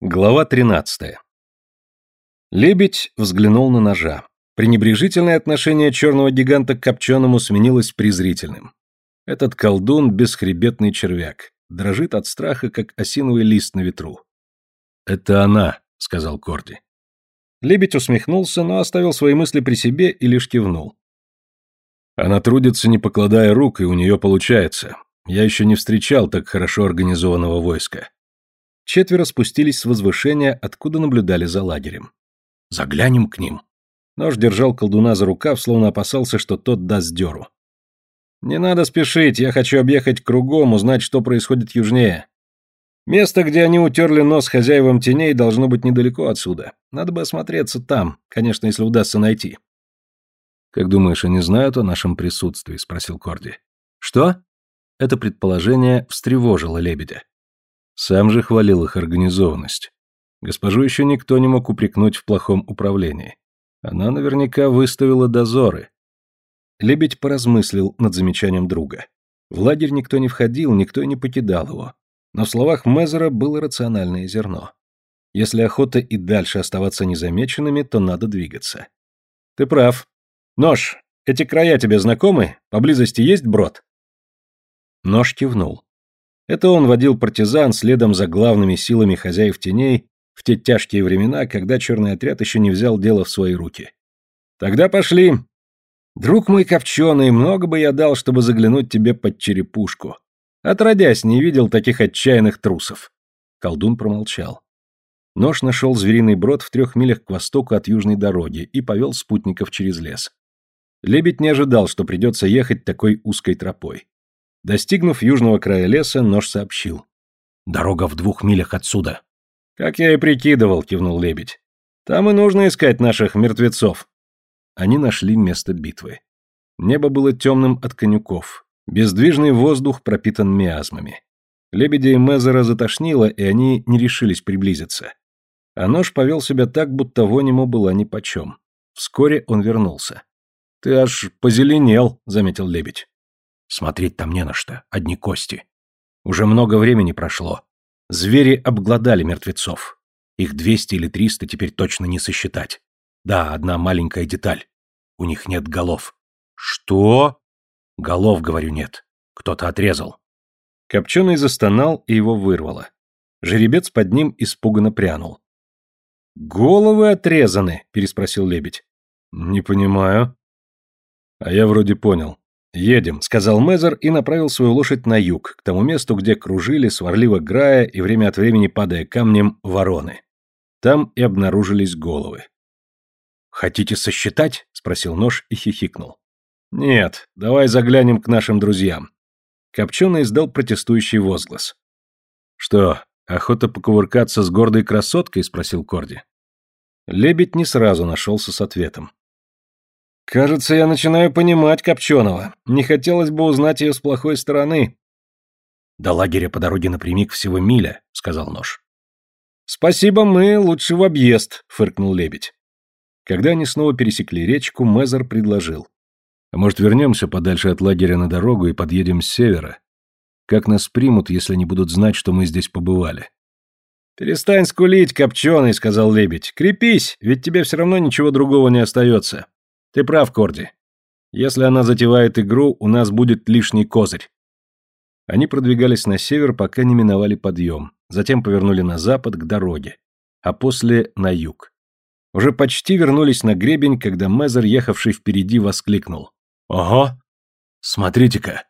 Глава 13. Лебедь взглянул на ножа. Пренебрежительное отношение черного гиганта к копченому сменилось презрительным. Этот колдун — бесхребетный червяк. Дрожит от страха, как осиновый лист на ветру. «Это она», — сказал Корди. Лебедь усмехнулся, но оставил свои мысли при себе и лишь кивнул. Она трудится, не покладая рук, и у нее получается. Я еще не встречал так хорошо организованного войска. Четверо спустились с возвышения, откуда наблюдали за лагерем. «Заглянем к ним». Нож держал колдуна за рукав, словно опасался, что тот даст дёру. «Не надо спешить, я хочу объехать кругом, узнать, что происходит южнее. Место, где они утерли нос хозяевам теней, должно быть недалеко отсюда. Надо бы осмотреться там, конечно, если удастся найти». «Как думаешь, они знают о нашем присутствии?» — спросил Корди. «Что?» Это предположение встревожило лебедя. Сам же хвалил их организованность. Госпожу еще никто не мог упрекнуть в плохом управлении. Она наверняка выставила дозоры. Лебедь поразмыслил над замечанием друга. В лагерь никто не входил, никто и не покидал его. Но в словах Мезера было рациональное зерно. Если охота и дальше оставаться незамеченными, то надо двигаться. Ты прав. Нож, эти края тебе знакомы? Поблизости есть брод? Нож кивнул. Это он водил партизан следом за главными силами хозяев теней в те тяжкие времена, когда черный отряд еще не взял дело в свои руки. «Тогда пошли. Друг мой копченый, много бы я дал, чтобы заглянуть тебе под черепушку. Отродясь, не видел таких отчаянных трусов». Колдун промолчал. Нож нашел звериный брод в трех милях к востоку от южной дороги и повел спутников через лес. Лебедь не ожидал, что придется ехать такой узкой тропой. Достигнув южного края леса, нож сообщил. «Дорога в двух милях отсюда». «Как я и прикидывал», — кивнул лебедь. «Там и нужно искать наших мертвецов». Они нашли место битвы. Небо было темным от конюков. Бездвижный воздух пропитан миазмами. Лебедя и Мезера затошнило, и они не решились приблизиться. А нож повел себя так, будто вонь ему была нипочем. Вскоре он вернулся. «Ты аж позеленел», — заметил лебедь. Смотреть там не на что, одни кости. Уже много времени прошло. Звери обглодали мертвецов. Их двести или триста теперь точно не сосчитать. Да, одна маленькая деталь. У них нет голов. Что? Голов, говорю, нет. Кто-то отрезал. Копченый застонал, и его вырвало. Жеребец под ним испуганно прянул. «Головы отрезаны?» — переспросил лебедь. «Не понимаю». «А я вроде понял. «Едем», — сказал Мезер и направил свою лошадь на юг, к тому месту, где кружили, сварливо грая и время от времени падая камнем, вороны. Там и обнаружились головы. «Хотите сосчитать?» — спросил нож и хихикнул. «Нет, давай заглянем к нашим друзьям». Копченый издал протестующий возглас. «Что, охота покувыркаться с гордой красоткой?» — спросил Корди. Лебедь не сразу нашелся с ответом. Кажется, я начинаю понимать Копченого. Не хотелось бы узнать ее с плохой стороны. До лагеря по дороге напрямик всего миля, сказал нож. Спасибо, мы лучше в объезд, фыркнул лебедь. Когда они снова пересекли речку, Мезер предложил. А может, вернемся подальше от лагеря на дорогу и подъедем с севера? Как нас примут, если не будут знать, что мы здесь побывали? Перестань скулить, копченый, сказал лебедь. Крепись, ведь тебе все равно ничего другого не остается. Ты прав, Корди. Если она затевает игру, у нас будет лишний козырь. Они продвигались на север, пока не миновали подъем, затем повернули на запад к дороге, а после на юг. Уже почти вернулись на гребень, когда Мезер, ехавший впереди, воскликнул. «Ого! Смотрите-ка!